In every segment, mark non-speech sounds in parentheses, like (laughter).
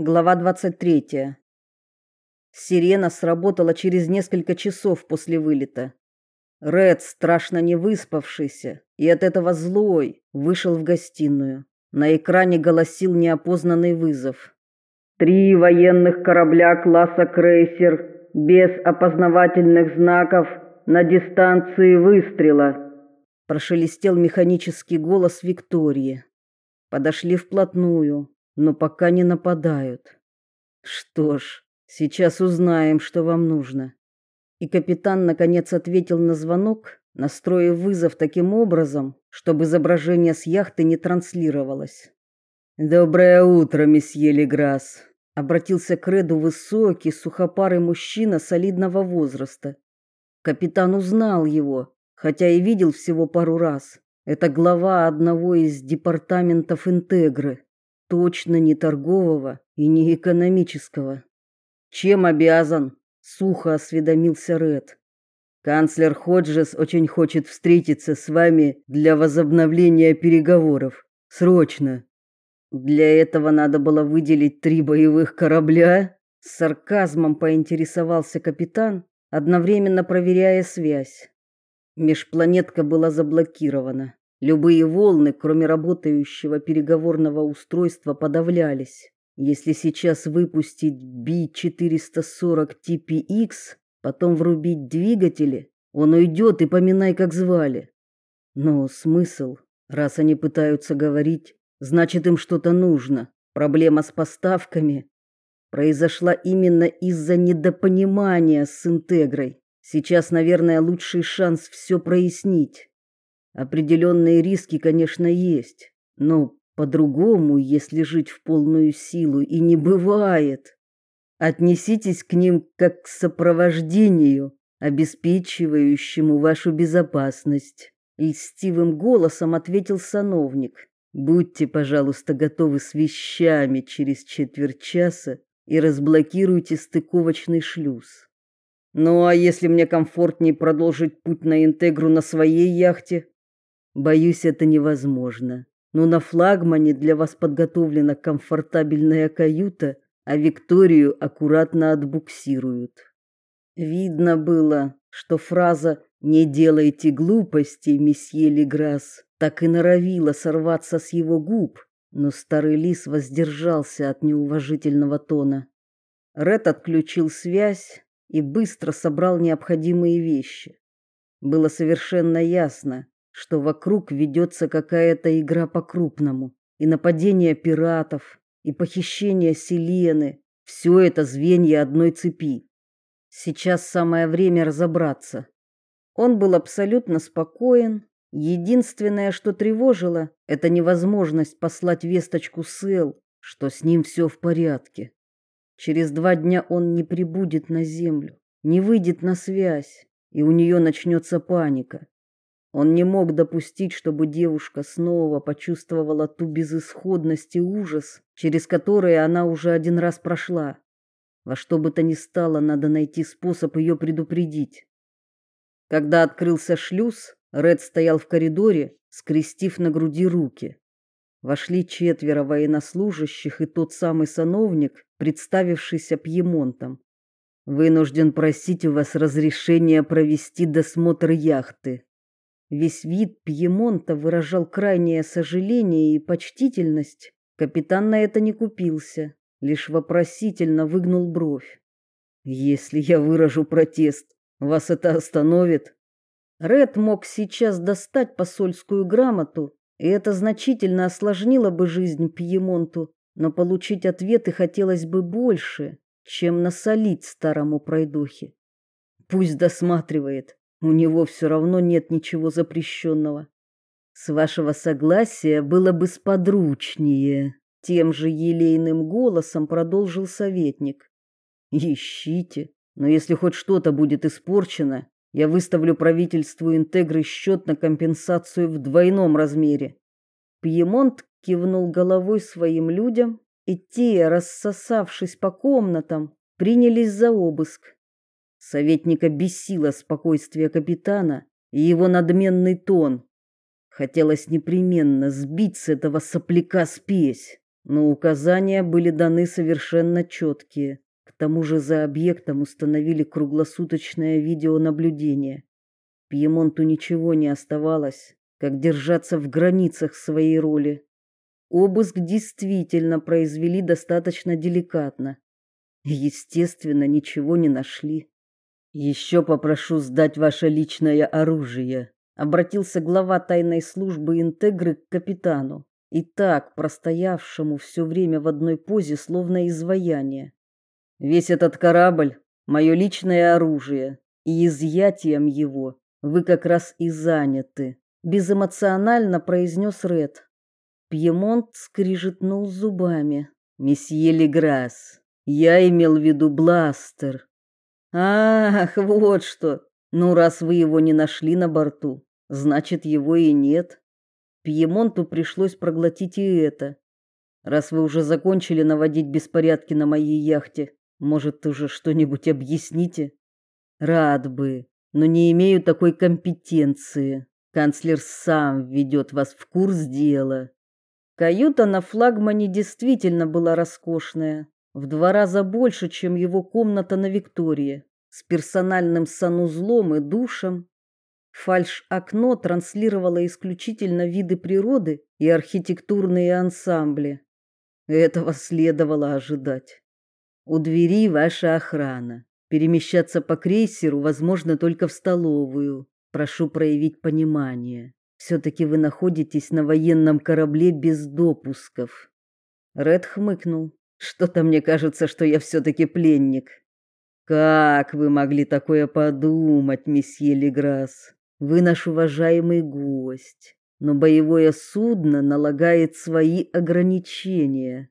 Глава 23. Сирена сработала через несколько часов после вылета. Ред, страшно не выспавшийся и от этого злой, вышел в гостиную. На экране голосил неопознанный вызов. «Три военных корабля класса крейсер без опознавательных знаков на дистанции выстрела», прошелестел механический голос Виктории. Подошли вплотную, но пока не нападают. Что ж, сейчас узнаем, что вам нужно. И капитан наконец ответил на звонок, настроив вызов таким образом, чтобы изображение с яхты не транслировалось. Доброе утро, месье Леграсс, обратился к Реду высокий, сухопарый мужчина солидного возраста. Капитан узнал его, хотя и видел всего пару раз. Это глава одного из департаментов Интегры точно не торгового и не экономического. Чем обязан? сухо осведомился Ред. Канцлер Ходжес очень хочет встретиться с вами для возобновления переговоров. Срочно. Для этого надо было выделить три боевых корабля, с сарказмом поинтересовался капитан, одновременно проверяя связь. Межпланетка была заблокирована. Любые волны, кроме работающего переговорного устройства, подавлялись. Если сейчас выпустить B440 TPX, потом врубить двигатели, он уйдет и поминай, как звали. Но смысл, раз они пытаются говорить, значит им что-то нужно. Проблема с поставками произошла именно из-за недопонимания с Интегрой. Сейчас, наверное, лучший шанс все прояснить. Определенные риски, конечно, есть, но по-другому, если жить в полную силу, и не бывает. Отнеситесь к ним как к сопровождению, обеспечивающему вашу безопасность. Льстивым голосом ответил сановник. Будьте, пожалуйста, готовы с вещами через четверть часа и разблокируйте стыковочный шлюз. Ну а если мне комфортнее продолжить путь на Интегру на своей яхте? Боюсь, это невозможно. Но на флагмане для вас подготовлена комфортабельная каюта, а Викторию аккуратно отбуксируют. Видно было, что фраза «не делайте глупостей, месье Леграсс» так и норовила сорваться с его губ, но старый лис воздержался от неуважительного тона. Ред отключил связь и быстро собрал необходимые вещи. Было совершенно ясно, что вокруг ведется какая-то игра по-крупному, и нападение пиратов, и похищение Селены – все это звенья одной цепи. Сейчас самое время разобраться. Он был абсолютно спокоен. Единственное, что тревожило, это невозможность послать весточку Сэл, что с ним все в порядке. Через два дня он не прибудет на землю, не выйдет на связь, и у нее начнется паника. Он не мог допустить, чтобы девушка снова почувствовала ту безысходность и ужас, через которые она уже один раз прошла. Во что бы то ни стало, надо найти способ ее предупредить. Когда открылся шлюз, Ред стоял в коридоре, скрестив на груди руки. Вошли четверо военнослужащих и тот самый сановник, представившийся Пьемонтом. Вынужден просить у вас разрешения провести досмотр яхты, Весь вид Пьемонта выражал крайнее сожаление и почтительность. Капитан на это не купился, лишь вопросительно выгнул бровь. Если я выражу протест, вас это остановит? Ред мог сейчас достать посольскую грамоту, и это значительно осложнило бы жизнь Пьемонту, но получить ответы хотелось бы больше, чем насолить старому пройдохе. Пусть досматривает. У него все равно нет ничего запрещенного. С вашего согласия было бы сподручнее, тем же елейным голосом продолжил советник. Ищите, но если хоть что-то будет испорчено, я выставлю правительству Интегры счет на компенсацию в двойном размере. Пьемонт кивнул головой своим людям, и те, рассосавшись по комнатам, принялись за обыск. Советника бесило спокойствие капитана и его надменный тон. Хотелось непременно сбить с этого сопляка спесь, но указания были даны совершенно четкие. К тому же за объектом установили круглосуточное видеонаблюдение. Пьемонту ничего не оставалось, как держаться в границах своей роли. Обыск действительно произвели достаточно деликатно. Естественно, ничего не нашли. Еще попрошу сдать ваше личное оружие, обратился глава тайной службы Интегры к капитану, и так простоявшему все время в одной позе, словно изваяние. Весь этот корабль мое личное оружие, и изъятием его вы как раз и заняты, безэмоционально произнес Ред. Пьемонт скрижетнул зубами. Месье Леграс, я имел в виду бластер. Ах, вот что. Ну раз вы его не нашли на борту, значит, его и нет. Пьемонту пришлось проглотить и это. Раз вы уже закончили наводить беспорядки на моей яхте, может, уже что-нибудь объясните? Рад бы, но не имею такой компетенции. Канцлер сам ведет вас в курс дела. Каюта на флагмане действительно была роскошная, в два раза больше, чем его комната на Виктории, с персональным санузлом и душем. Фальш-окно транслировало исключительно виды природы и архитектурные ансамбли. Этого следовало ожидать. У двери ваша охрана. Перемещаться по крейсеру возможно только в столовую. Прошу проявить понимание. Все-таки вы находитесь на военном корабле без допусков. Ред хмыкнул. Что-то мне кажется, что я все-таки пленник. Как вы могли такое подумать, месье Леграс? Вы наш уважаемый гость, но боевое судно налагает свои ограничения.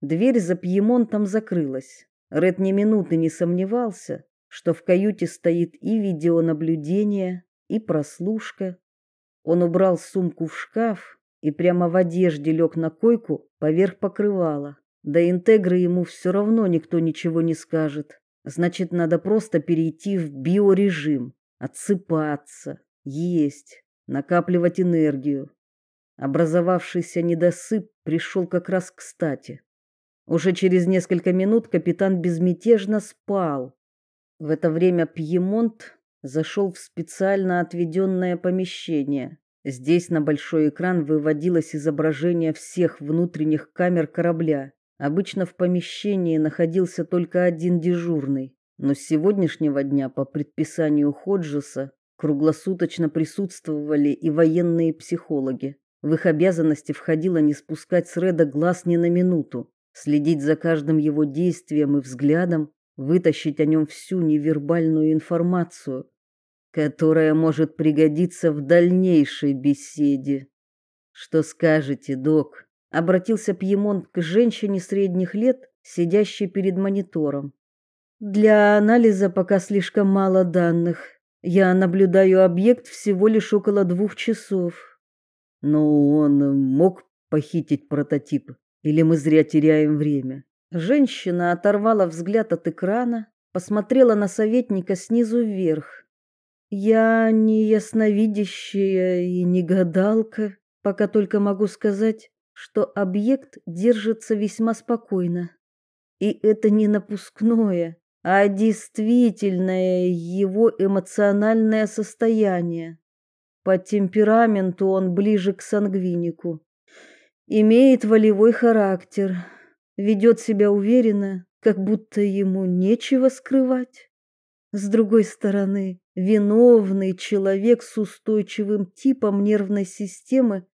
Дверь за Пьемонтом закрылась. Ред ни минуты не сомневался, что в каюте стоит и видеонаблюдение, и прослушка. Он убрал сумку в шкаф и прямо в одежде лег на койку поверх покрывала. До интегры ему все равно никто ничего не скажет. Значит, надо просто перейти в биорежим, отсыпаться, есть, накапливать энергию. Образовавшийся недосып пришел как раз кстати. Уже через несколько минут капитан безмятежно спал. В это время Пьемонт зашел в специально отведенное помещение. Здесь на большой экран выводилось изображение всех внутренних камер корабля. Обычно в помещении находился только один дежурный, но с сегодняшнего дня по предписанию Ходжеса круглосуточно присутствовали и военные психологи. В их обязанности входило не спускать с Реда глаз ни на минуту, следить за каждым его действием и взглядом, вытащить о нем всю невербальную информацию, которая может пригодиться в дальнейшей беседе. Что скажете, док? Обратился Пьемонт к женщине средних лет, сидящей перед монитором. Для анализа пока слишком мало данных. Я наблюдаю объект всего лишь около двух часов. Но он мог похитить прототип, или мы зря теряем время? Женщина оторвала взгляд от экрана, посмотрела на советника снизу вверх. Я не ясновидящая и не гадалка, пока только могу сказать, что объект держится весьма спокойно. И это не напускное, а действительное его эмоциональное состояние. По темпераменту он ближе к сангвинику. Имеет волевой характер, ведет себя уверенно, как будто ему нечего скрывать. С другой стороны, виновный человек с устойчивым типом нервной системы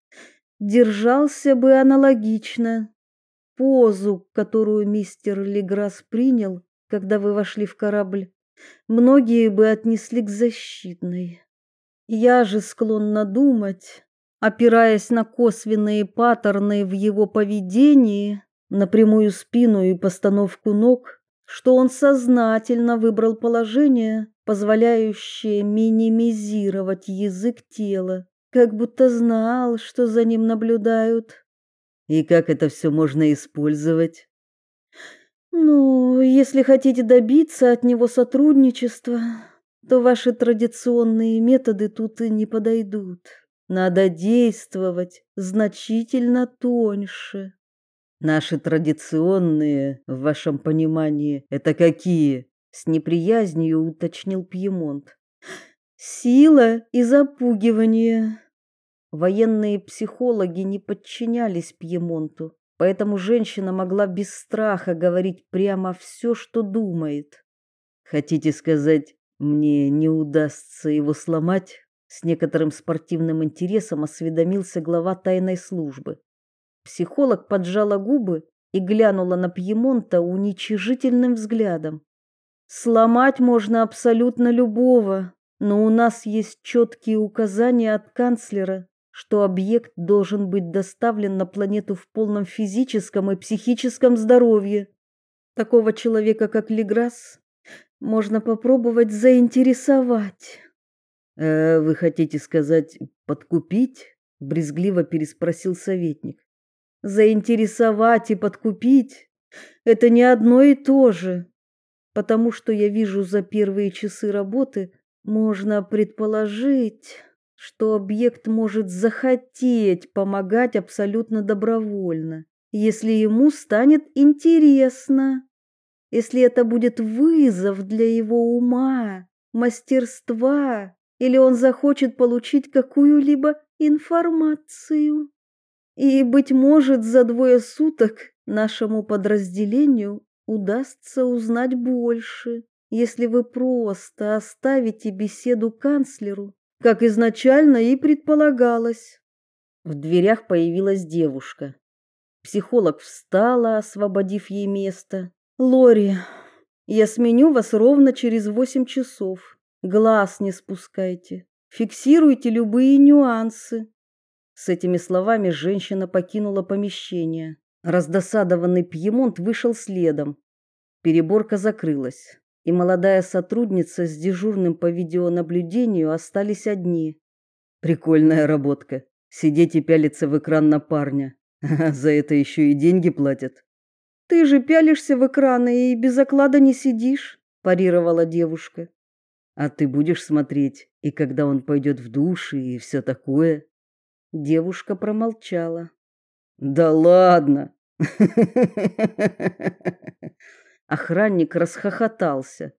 держался бы аналогично. Позу, которую мистер Леграс принял, когда вы вошли в корабль, многие бы отнесли к защитной. Я же склонна думать, опираясь на косвенные паттерны в его поведении, на прямую спину и постановку ног, что он сознательно выбрал положение, позволяющее минимизировать язык тела как будто знал, что за ним наблюдают. И как это все можно использовать? Ну, если хотите добиться от него сотрудничества, то ваши традиционные методы тут и не подойдут. Надо действовать значительно тоньше. Наши традиционные, в вашем понимании, это какие? С неприязнью уточнил Пьемонт. Сила и запугивание. Военные психологи не подчинялись Пьемонту, поэтому женщина могла без страха говорить прямо все, что думает. Хотите сказать, мне не удастся его сломать? С некоторым спортивным интересом осведомился глава тайной службы. Психолог поджала губы и глянула на Пьемонта уничижительным взглядом. Сломать можно абсолютно любого, но у нас есть четкие указания от канцлера, что объект должен быть доставлен на планету в полном физическом и психическом здоровье. Такого человека, как Леграсс, можно попробовать заинтересовать. «Э, «Вы хотите сказать, подкупить?» — брезгливо переспросил советник. Заинтересовать и подкупить – это не одно и то же. Потому что я вижу за первые часы работы, можно предположить, что объект может захотеть помогать абсолютно добровольно, если ему станет интересно. Если это будет вызов для его ума, мастерства, или он захочет получить какую-либо информацию. И, быть может, за двое суток нашему подразделению удастся узнать больше, если вы просто оставите беседу канцлеру, как изначально и предполагалось. В дверях появилась девушка. Психолог встала, освободив ей место. «Лори, я сменю вас ровно через восемь часов. Глаз не спускайте. Фиксируйте любые нюансы. С этими словами женщина покинула помещение. Раздосадованный Пьемонт вышел следом. Переборка закрылась, и молодая сотрудница с дежурным по видеонаблюдению остались одни. Прикольная работка. Сидеть и пялиться в экран на парня. За это еще и деньги платят. Ты же пялишься в экраны и без оклада не сидишь, парировала девушка. А ты будешь смотреть, и когда он пойдет в душ и все такое. Девушка промолчала. Да ладно. (laughs) Охранник расхохотался.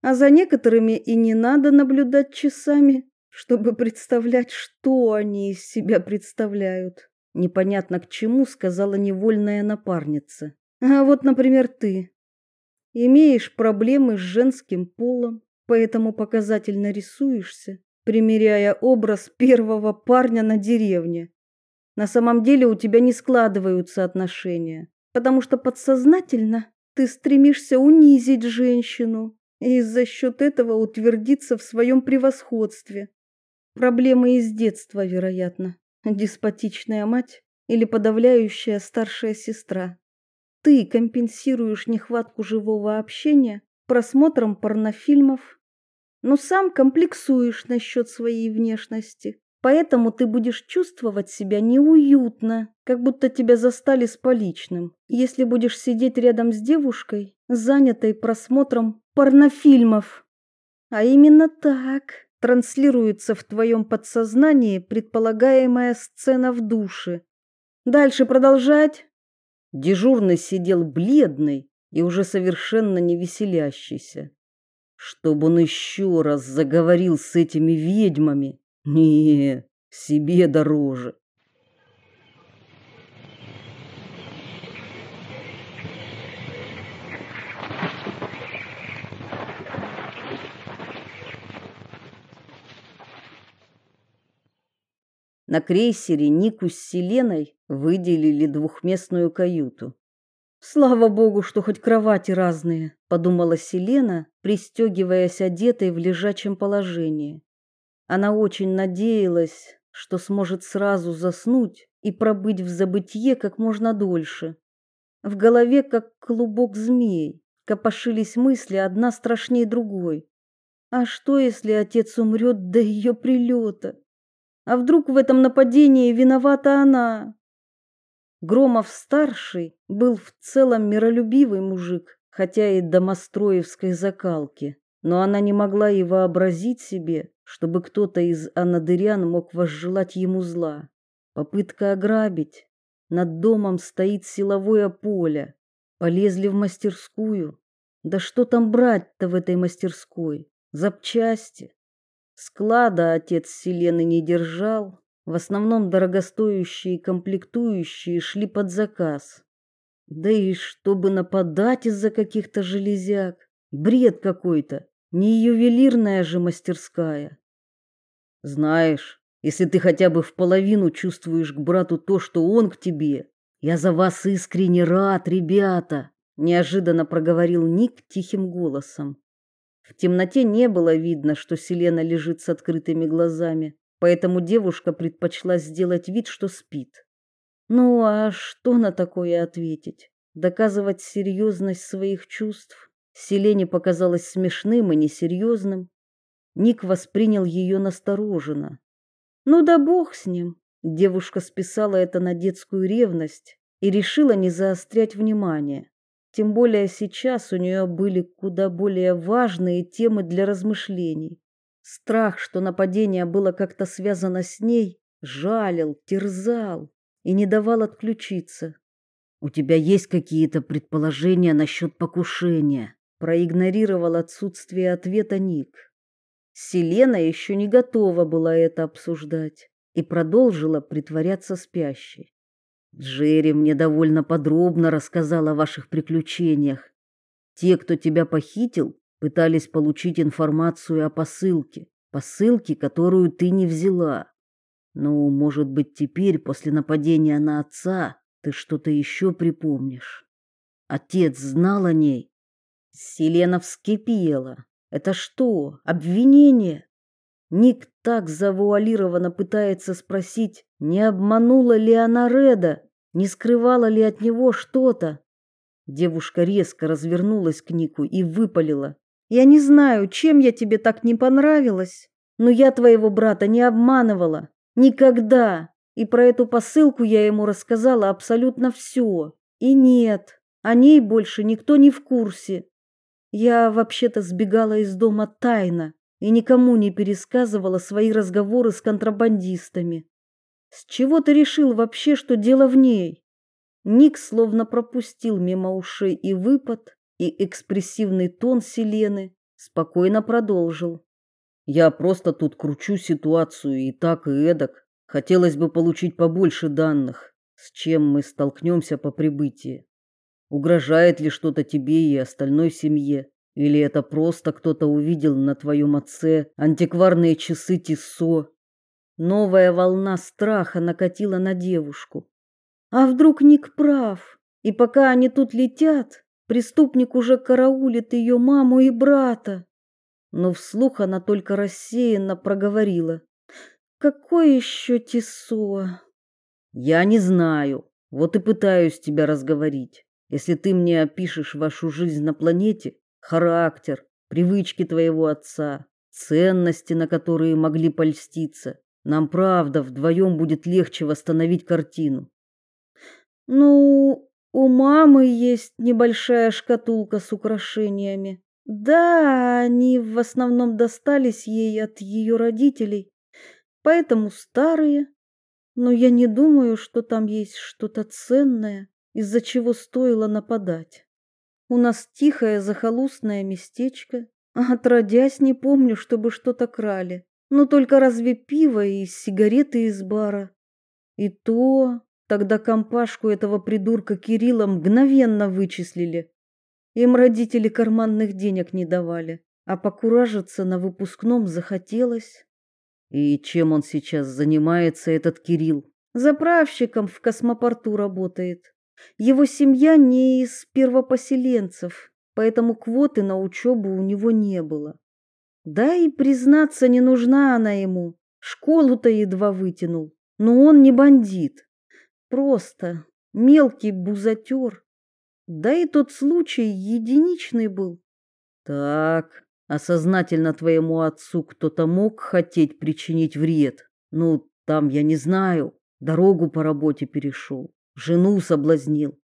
А за некоторыми и не надо наблюдать часами, чтобы представлять, что они из себя представляют. Непонятно к чему, сказала невольная напарница. А вот, например, ты имеешь проблемы с женским полом, поэтому показательно рисуешься примеряя образ первого парня на деревне. На самом деле у тебя не складываются отношения, потому что подсознательно ты стремишься унизить женщину и за счет этого утвердиться в своем превосходстве. Проблемы из детства, вероятно. Деспотичная мать или подавляющая старшая сестра. Ты компенсируешь нехватку живого общения просмотром порнофильмов но сам комплексуешь насчет своей внешности. Поэтому ты будешь чувствовать себя неуютно, как будто тебя застали с поличным, если будешь сидеть рядом с девушкой, занятой просмотром порнофильмов. А именно так транслируется в твоем подсознании предполагаемая сцена в душе. Дальше продолжать. Дежурный сидел бледный и уже совершенно не веселящийся чтобы он еще раз заговорил с этими ведьмами. Не, себе дороже. На крейсере Нику с Селеной выделили двухместную каюту. Слава богу, что хоть кровати разные, подумала Селена, пристегиваясь одетой в лежачем положении. Она очень надеялась, что сможет сразу заснуть и пробыть в забытье как можно дольше. В голове, как клубок змей, копошились мысли одна страшнее другой. А что, если отец умрет до ее прилета? А вдруг в этом нападении виновата она? Громов-старший был в целом миролюбивый мужик, хотя и домостроевской закалки, но она не могла и вообразить себе, чтобы кто-то из анадырян мог возжелать ему зла. Попытка ограбить. над домом стоит силовое поле. Полезли в мастерскую. Да что там брать-то в этой мастерской? Запчасти. Склада отец Селены не держал. В основном дорогостоящие комплектующие шли под заказ. Да и чтобы нападать из-за каких-то железяк. Бред какой-то. Не ювелирная же мастерская. Знаешь, если ты хотя бы в половину чувствуешь к брату то, что он к тебе, я за вас искренне рад, ребята, неожиданно проговорил Ник тихим голосом. В темноте не было видно, что Селена лежит с открытыми глазами, поэтому девушка предпочла сделать вид, что спит. Ну а что на такое ответить? Доказывать серьезность своих чувств Селене показалось смешным и несерьезным. Ник воспринял ее настороженно. Ну да бог с ним. Девушка списала это на детскую ревность и решила не заострять внимание. Тем более сейчас у нее были куда более важные темы для размышлений. Страх, что нападение было как-то связано с ней, жалил, терзал и не давал отключиться. У тебя есть какие-то предположения насчет покушения? Проигнорировал отсутствие ответа Ник. Селена еще не готова была это обсуждать и продолжила притворяться спящей. Джерри мне довольно подробно рассказал о ваших приключениях. Те, кто тебя похитил, пытались получить информацию о посылке, посылке, которую ты не взяла. Ну, может быть, теперь после нападения на отца ты что-то еще припомнишь. Отец знал о ней. Селена вскипела. Это что, обвинение? Ник так завуалированно пытается спросить, не обманула ли она Реда, не скрывала ли от него что-то. Девушка резко развернулась к Нику и выпалила: "Я не знаю, чем я тебе так не понравилась, но я твоего брата не обманывала никогда. И про эту посылку я ему рассказала абсолютно все. И нет, о ней больше никто не в курсе. Я вообще-то сбегала из дома тайно и никому не пересказывала свои разговоры с контрабандистами. С чего ты решил вообще, что дело в ней? Ник словно пропустил мимо ушей и выпад, и экспрессивный тон Селены, спокойно продолжил. Я просто тут кручу ситуацию и так, и эдак. Хотелось бы получить побольше данных, с чем мы столкнемся по прибытии. Угрожает ли что-то тебе и остальной семье? Или это просто кто-то увидел на твоем отце антикварные часы Тиссо? Новая волна страха накатила на девушку. А вдруг Ник прав? И пока они тут летят, преступник уже караулит ее маму и брата. Но вслух она только рассеянно проговорила: "Какой еще Тиссо?" "Я не знаю. Вот и пытаюсь тебя разговорить. Если ты мне опишешь вашу жизнь на планете, характер, привычки твоего отца, ценности, на которые могли польститься, нам правда вдвоем будет легче восстановить картину. Ну, у мамы есть небольшая шкатулка с украшениями. Да, они в основном достались ей от ее родителей, поэтому старые. Но я не думаю, что там есть что-то ценное из-за чего стоило нападать. У нас тихое захолустное местечко, а отродясь не помню, чтобы что-то крали. Ну только разве пиво и сигареты из бара. И то тогда компашку этого придурка Кирилла мгновенно вычислили. Им родители карманных денег не давали, а покуражиться на выпускном захотелось. И чем он сейчас занимается, этот Кирилл? Заправщиком в космопорту работает. Его семья не из первопоселенцев, поэтому квоты на учебу у него не было. Да и признаться, не нужна она ему. Школу-то едва вытянул. Но он не бандит. Просто мелкий бузатер. Да и тот случай единичный был. Так, а сознательно твоему отцу кто-то мог хотеть причинить вред? Ну, там, я не знаю, дорогу по работе перешел жену соблазнил.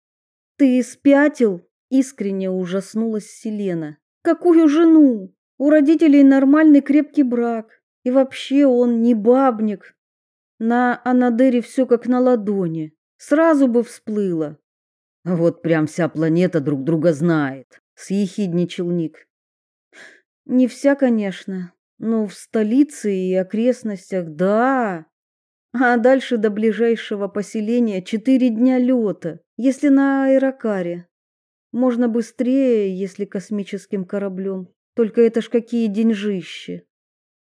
Ты спятил? Искренне ужаснулась Селена. Какую жену? У родителей нормальный крепкий брак. И вообще он не бабник. На Анадыре все как на ладони. Сразу бы всплыло. Вот прям вся планета друг друга знает, съехидничал Ник. Не вся, конечно, но в столице и окрестностях, да. А дальше до ближайшего поселения четыре дня лета, если на аэрокаре. Можно быстрее, если космическим кораблем. Только это ж какие деньжищи.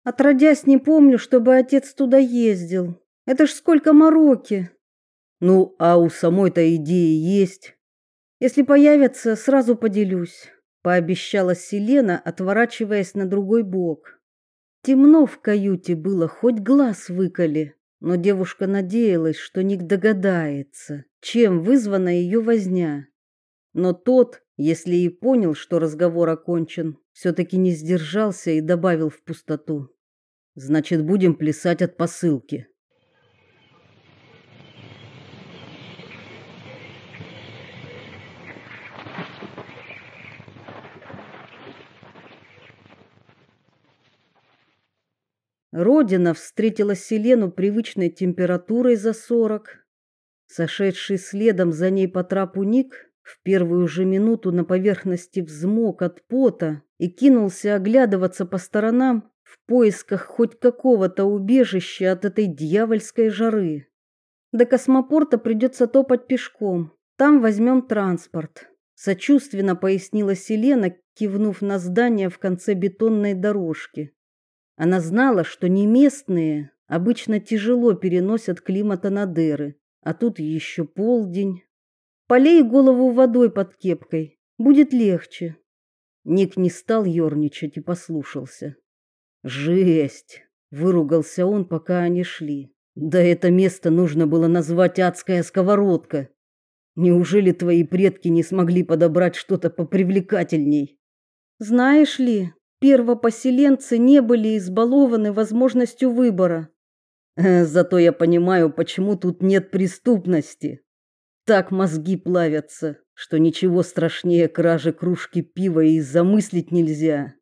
Отродясь, не помню, чтобы отец туда ездил. Это ж сколько мороки. Ну, а у самой-то идеи есть. Если появятся, сразу поделюсь, пообещала Селена, отворачиваясь на другой бок. Темно в каюте было, хоть глаз выколи, но девушка надеялась, что Ник догадается, чем вызвана ее возня. Но тот, если и понял, что разговор окончен, все-таки не сдержался и добавил в пустоту. «Значит, будем плясать от посылки». Родина встретила Селену привычной температурой за сорок. Сошедший следом за ней по трапу Ник в первую же минуту на поверхности взмок от пота и кинулся оглядываться по сторонам в поисках хоть какого-то убежища от этой дьявольской жары. До космопорта придется топать пешком. Там возьмем транспорт. Сочувственно пояснила Селена, кивнув на здание в конце бетонной дорожки. Она знала, что не местные обычно тяжело переносят климат Анадыры, а тут еще полдень. Полей голову водой под кепкой, будет легче. Ник не стал ерничать и послушался. Жесть, выругался он, пока они шли. Да это место нужно было назвать адская сковородка. Неужели твои предки не смогли подобрать что-то попривлекательней? Знаешь ли, первопоселенцы не были избалованы возможностью выбора. Э, зато я понимаю, почему тут нет преступности. Так мозги плавятся, что ничего страшнее кражи кружки пива и замыслить нельзя.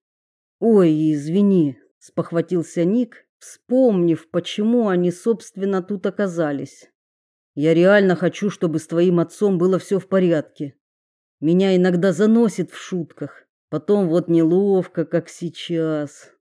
Ой, извини, спохватился Ник, вспомнив, почему они, собственно, тут оказались. Я реально хочу, чтобы с твоим отцом было все в порядке. Меня иногда заносит в шутках. Потом вот неловко, как сейчас.